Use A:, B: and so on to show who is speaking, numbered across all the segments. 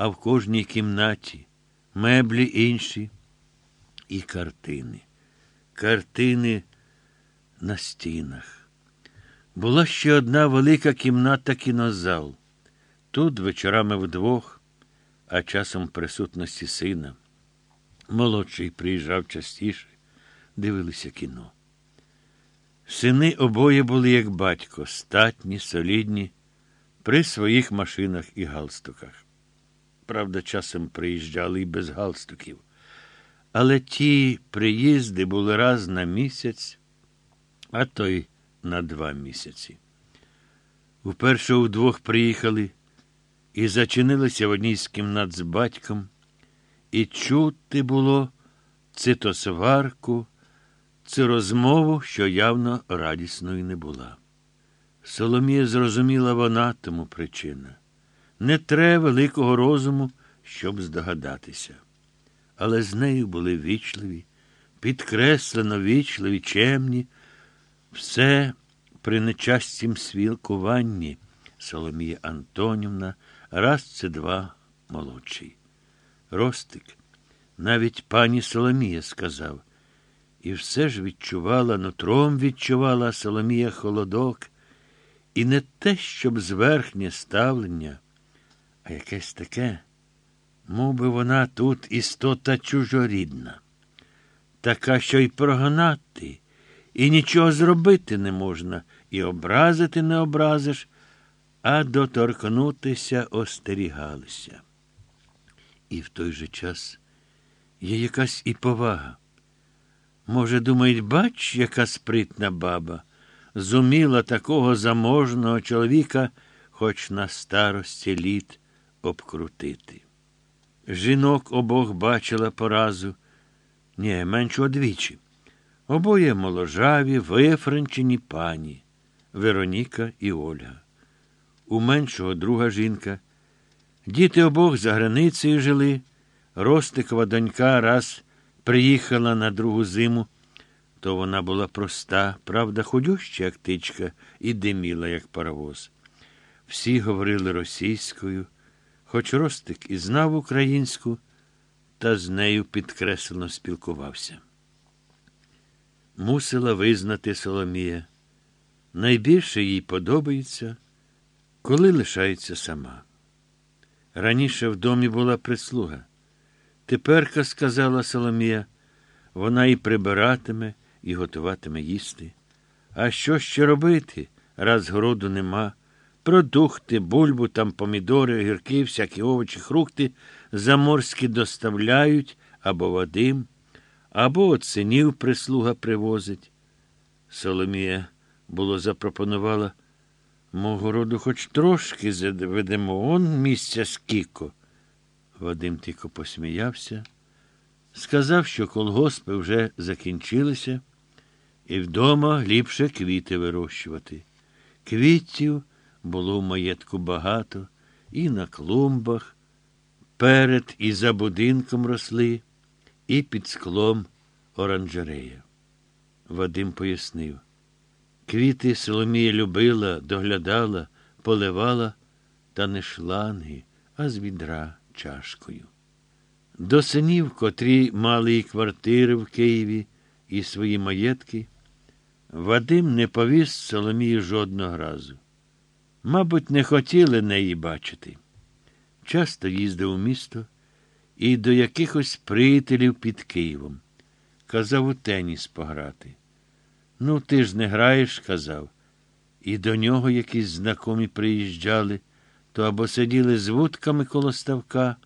A: а в кожній кімнаті меблі інші і картини. Картини на стінах. Була ще одна велика кімната кінозал. Тут вечорами вдвох, а часом присутності сина. Молодший приїжджав частіше, дивилися кіно. Сини обоє були, як батько, статні, солідні, при своїх машинах і галстуках. Правда, часом приїжджали і без галстуків. Але ті приїзди були раз на місяць, а то й на два місяці. Вперше вдвох приїхали і зачинилися в одній з кімнат з батьком, і чути було це то сварку, це розмову, що явно радісною не була. Соломія зрозуміла вона тому причина. Не треба великого розуму, щоб здогадатися. Але з нею були вічливі, підкреслено вічливі, чемні, все при нечастім свілкуванні Соломія Антонівна, раз це два молодший. Ростик, навіть пані Соломія сказав, і все ж відчувала, нутром відчувала Соломія холодок, і не те, щоб зверхнє ставлення, якесь таке, мов би вона тут істота чужорідна, така, що й прогнати, і нічого зробити не можна, і образити не образиш, а доторкнутися остерігалися. І в той же час є якась і повага. Може, думають, бач, яка спритна баба, зуміла такого заможного чоловіка, хоч на старості літ обкрутити. Жінок обох бачила поразу, ні, менше одвічі. Обоє моложаві, вифренчені пані Вероніка і Ольга. У меншого друга жінка. Діти обох за границею жили. Ростикова донька раз приїхала на другу зиму, то вона була проста, правда, ходюща, як тичка, і диміла, як паровоз. Всі говорили російською, хоч Ростик і знав українську, та з нею підкреслено спілкувався. Мусила визнати Соломія. Найбільше їй подобається, коли лишається сама. Раніше в домі була прислуга. Теперка, сказала Соломія, вона і прибиратиме, і готуватиме їсти. А що ще робити, раз городу нема? Продукти, бульбу, там помідори, огірки, всякі овочі, фрукти заморські доставляють або Вадим, або от синів прислуга привозить. Соломія було запропонувала мого роду хоч трошки заведемо, он місця скіко. Вадим тільки посміявся, сказав, що колгоспи вже закінчилися, і вдома ліпше квіти вирощувати. Квітів було в маєтку багато, і на клумбах, перед і за будинком росли, і під склом оранжерея. Вадим пояснив. Квіти Соломія любила, доглядала, поливала, та не шланги, а з відра чашкою. До синів, котрі мали і квартири в Києві, і свої маєтки, Вадим не повіз Соломії жодного разу. Мабуть, не хотіли неї бачити. Часто їздив у місто і до якихось приятелів під Києвом. Казав у теніс пограти. Ну, ти ж не граєш, казав. І до нього якісь знакомі приїжджали, то або сиділи з вудками коло ставка,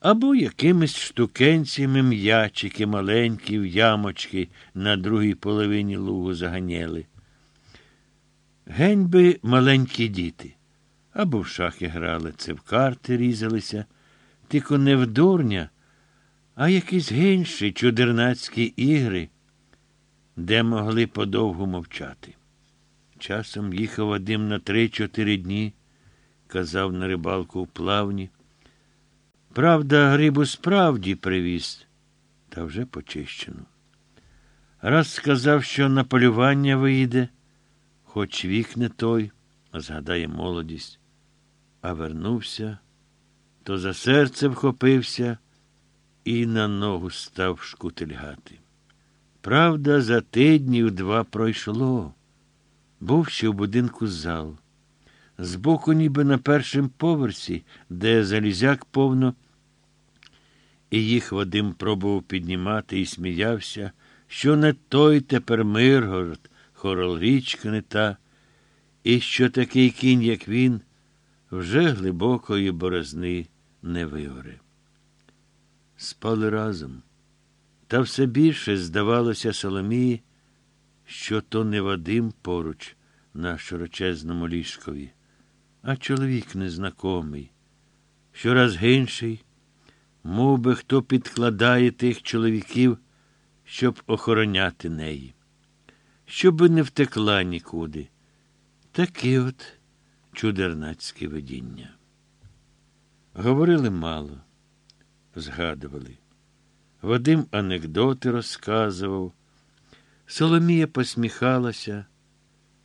A: або якимись штукенцями м'ячики маленькі в ямочки на другій половині лугу заганяли. Гень би маленькі діти. Або в шахи грали, це в карти різалися, тільки не в дурня, а якісь генші чудернацькі ігри, де могли подовго мовчати. Часом їхав Вадим на три-чотири дні, казав на рибалку в плавні. Правда, грибу справді привіз, та вже почищену. Раз сказав, що на полювання вийде, хоч вік не той, згадає молодість, а вернувся то за серце вхопився і на ногу став шкутильгати. Правда, за тижнів два пройшло. Був ще в будинку зал. Збоку, ніби на першому поверсі, де залізяк повно, і їх Вадим пробував піднімати і сміявся, що не той тепер Миргород, хоролрічка не та, і що такий кінь, як він, вже глибокої борозни не виоре. Спали разом, та все більше здавалося Соломії, що то не Вадим поруч на широчезному ліжкові, а чоловік незнакомий, щораз гинший, мов би хто підкладає тих чоловіків, щоб охороняти неї, щоби не втекла нікуди. Таке от чудернацьке видіння. Говорили мало, згадували. Вадим анекдоти розказував. Соломія посміхалася,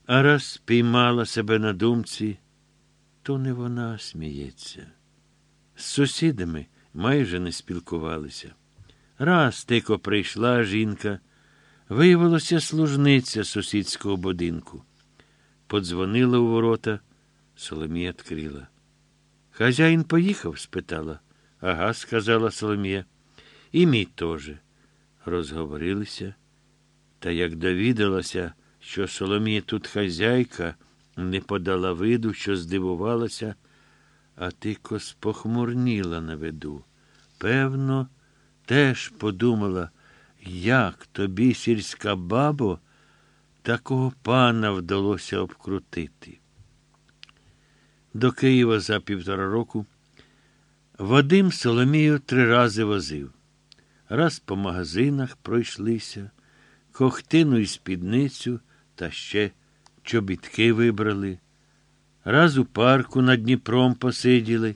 A: а раз спіймала себе на думці, то не вона сміється. З сусідами майже не спілкувалися. Раз тико прийшла жінка, виявилося служниця сусідського будинку. Подзвонила у ворота, Соломія відкрила. Хазяїн поїхав? спитала. Ага, сказала Соломія. І мій теж. Розговорилися. Та як довідалася, що Соломія тут хазяйка, не подала виду, що здивувалася, а тико спохмурніла на виду. Певно, теж подумала, як тобі, сільська бабо, такого пана вдалося обкрутити. До Києва за півтора року Вадим Соломію три рази возив. Раз по магазинах пройшлися, кохтину і спідницю та ще чобітки вибрали. Раз у парку над Дніпром посиділи,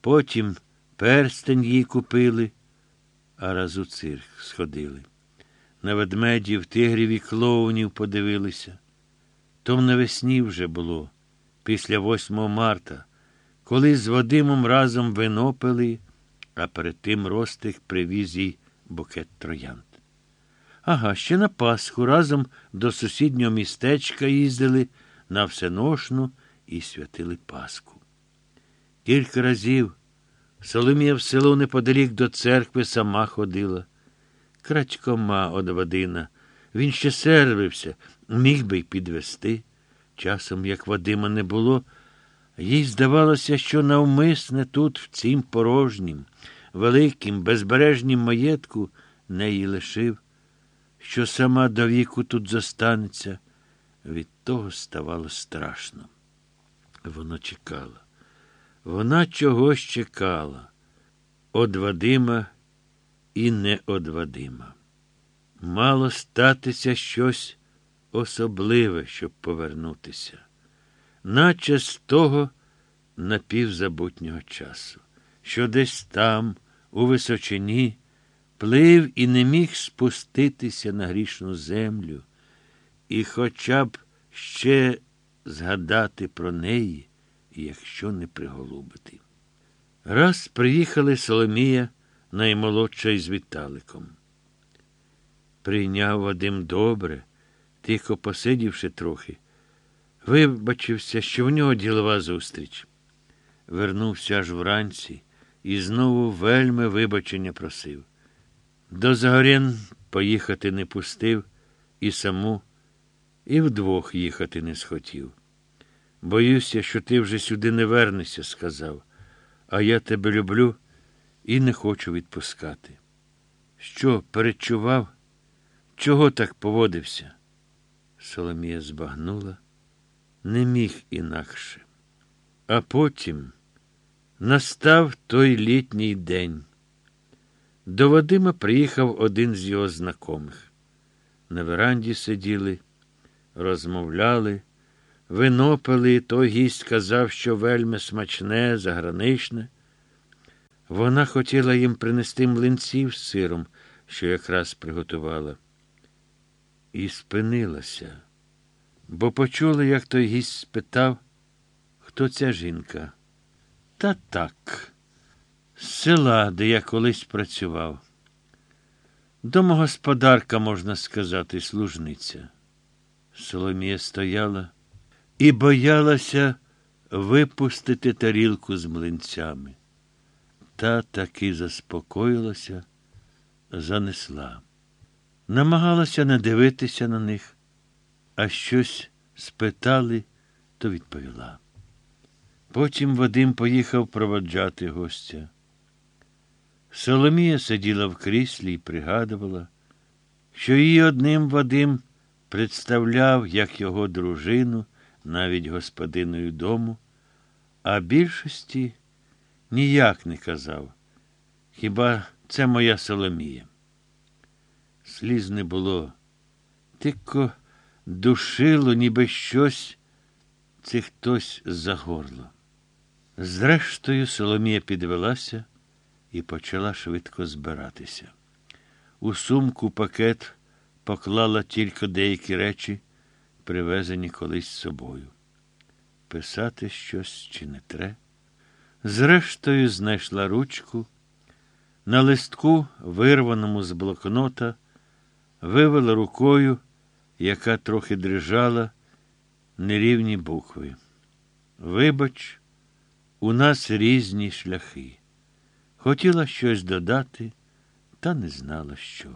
A: потім перстень їй купили, а раз у цирк сходили. На ведмедів, тигрів і клоунів подивилися. То навесні вже було, після 8 марта, коли з Вадимом разом вино пили, а перед тим Ростик привіз їй букет троянд. Ага, ще на Пасху разом до сусіднього містечка їздили на всеношну і святили Пасху. Кілька разів Соломія в село неподалік до церкви сама ходила. Крадькома од Вадина. Він ще сервився, міг би й підвести. Часом, як Вадима не було, їй здавалося, що навмисне тут, в цім порожнім, великим, безбережнім маєтку неї лишив, що сама до віку тут зостанеться. Від того ставало страшно. Воно чекало. Вона чогось чекала. Од Вадима і не од Вадима. Мало статися щось особливе, щоб повернутися, наче з того напівзабутнього часу, що десь там, у височині, плив і не міг спуститися на грішну землю, і хоча б ще згадати про неї, якщо не приголубити. Раз приїхали Соломія наймолодша із Віталиком. Прийняв Вадим добре, тихо посидівши трохи, вибачився, що в нього ділова зустріч. Вернувся аж вранці і знову вельми вибачення просив. До Загорєн поїхати не пустив, і саму, і вдвох їхати не схотів. Боюся, що ти вже сюди не вернешся, сказав, а я тебе люблю і не хочу відпускати. Що, перечував? Чого так поводився? Соломія збагнула, не міг інакше. А потім настав той літній день. До Вадима приїхав один з його знайомих. На веранді сиділи, розмовляли, вино пили, той гість сказав, що вельми смачне, заграничне. Вона хотіла їм принести млинців з сиром, що якраз приготувала. І спинилася, бо почула, як той гість спитав, хто ця жінка. Та так, З села, де я колись працював. Домогосподарка, можна сказати, служниця. Соломія стояла і боялася випустити тарілку з млинцями. Та таки заспокоїлася, занесла. Намагалася не дивитися на них, а щось спитали, то відповіла. Потім Вадим поїхав проводжати гостя. Соломія сиділа в кріслі і пригадувала, що її одним Вадим представляв як його дружину, навіть господиною дому, а більшості ніяк не казав. Хіба це моя Соломія? Сліз не було, тільки душило, ніби щось, це хтось за горло. Зрештою, Соломія підвелася і почала швидко збиратися. У сумку пакет поклала тільки деякі речі, привезені колись з собою. Писати щось чи не тре. Зрештою, знайшла ручку. На листку, вирваному з блокнота, вивела рукою, яка трохи дрижала, нерівні букви. Вибач, у нас різні шляхи. Хотіла щось додати, та не знала що.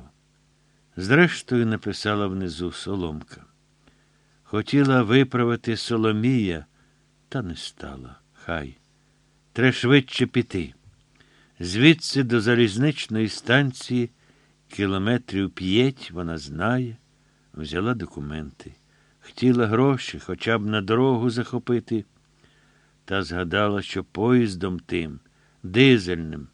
A: Зрештою, написала внизу Соломка. Хотіла виправити Соломія, та не стала. Хай. Тре швидше піти. Звідси до залізничної станції кілометрів п'ять вона знає, взяла документи. Хотіла гроші, хоча б на дорогу захопити, та згадала, що поїздом тим, дизельним,